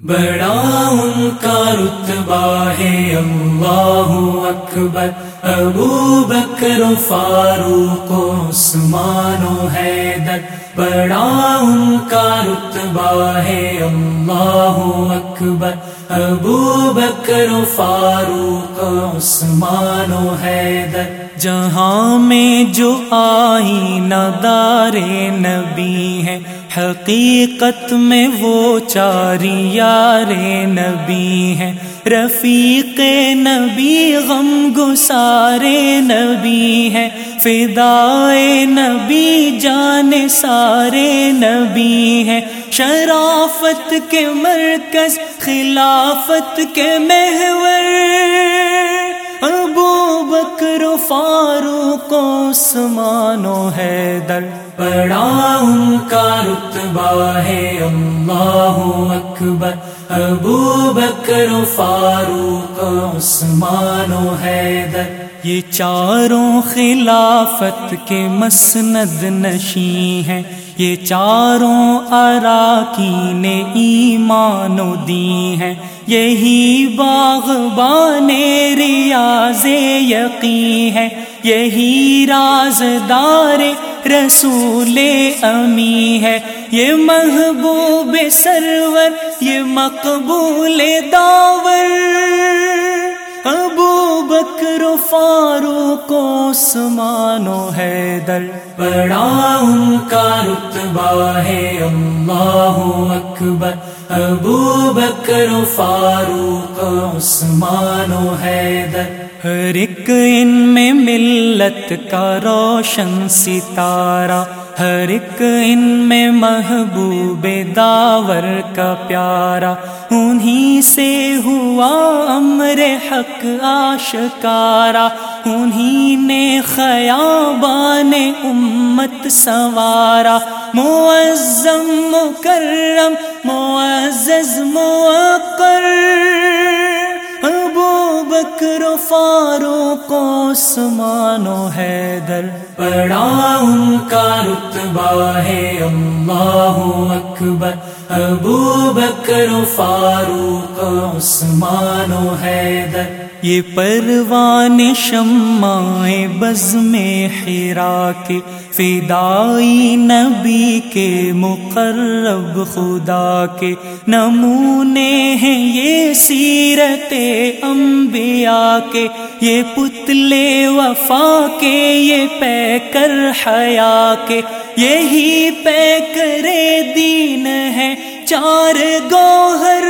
بڑا ان کا رتبہ ہے اللہ اکبر۔ ابو بکر و فاروق عثمان و حیدر۔ بڑا ان کا رتبہ ہے اللہ اکبر۔ ابو بکر و فاروق عثمان و حیدر۔ جہاں میں جو آئی ندار نبی ہے حقیقت میں وہ چاری یار نبی ہیں، رفیق نبی، غم گسارے نبی ہیں، فدائے نبی، جان سارے نبی ہیں۔ شرافت کے مرکز، خلافت کے محور۔ ابو بکر فاروق عثمان و حیدر۔ بڑا ان کا رتبہ ہے اللہ اکبر۔ ابو بکر و فاروق عثمان و حیدر۔ یہ چاروں خلافت کے مسند نشی ہیں۔ یہ چاروں اراکین ایمان و دی ہیں۔ یہی باغبان ریاض یقین ہے یہی رازدار رسول امی ہے، یہ محبوب سرور، یہ مقبول داور۔ ابو بکر فاروق عثمان و حیدر۔ بڑا ان کا رتبہ ہے، اللہ اکبر۔ ابو بکر فاروق عثمان و حیدر۔ ہر ایک ان میں ملت کا روشن ستارہ، ہر ایک ان میں محبوب داور کا پیارا انہی سے ہوا امر حق آشکارا انہی نے خیابان امت سوارا معظم مکرم، معزز موقر بکر و فاروق عثمان و حیدر بڑا ان کا رتبہ ہے اللہ اکبر۔ ابو بکر فاروق عثمان و حیدر۔ یہ پروان شمائے بز میں حرا کے فدائی نبی کے مقرب خدا کے نمونے ہیں یہ سیرت انبیاء کے یہ پتلے وفا کے یہ پے کر حیا کے یہی پے کرے دین ہے چار گوہر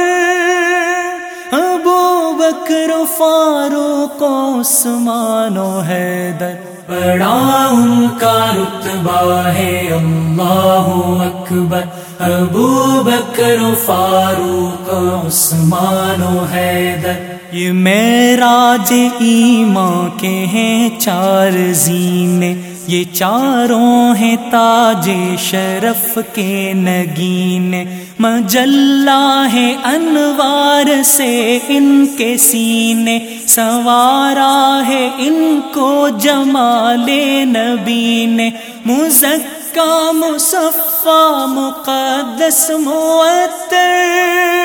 بکر فاروق عثمان و حیدر. بڑا ان کا رتبہ ہے اللہ اکبر. ابو بکر فاروق عثمان و حیدر. یہ میراج ایمان کے ہیں چار زینے. یہ چاروں ہیں تاج شرف کے نگین مجلہ ہے انوار سے ان کے سینے سوارا ہے ان کو جمال نبی نے مزکا مصفا مقدس معطر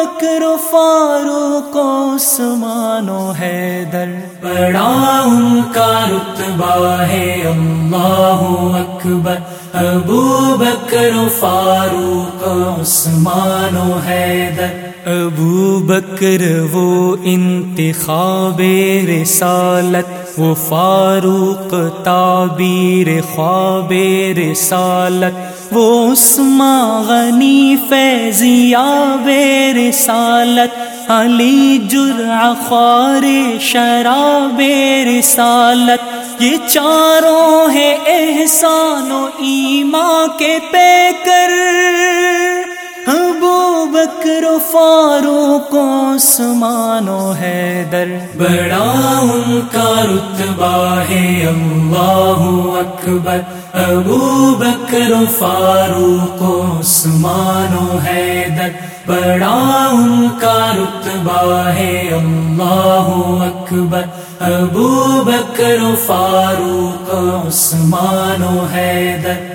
ابو بکر فاروق عثمان و حیدر بڑا ان کا رتبہ ہے اللہ اکبر، ابو بکر فاروق عثمان و حیدر۔ ابو بکر وہ انتخاب رسالت، وہ فاروق تعبیر خواب رسالت۔ وہ عثمان غنی فیضیاب رسالت، علی جرع خوار شراب رسالت۔ یہ چاروں ہے احسان و ایما کے پے کر ابو بکر فاروق عثمان و حیدر۔ بڑا ان کا رتبہ ہے، اللہ اکبر۔ ابو بکر و فاروق عثمان و حیدر، بڑا ان کا رتبہ ہے، اللہ اکبر۔ ابو بکر فاروق عثمان و حیدر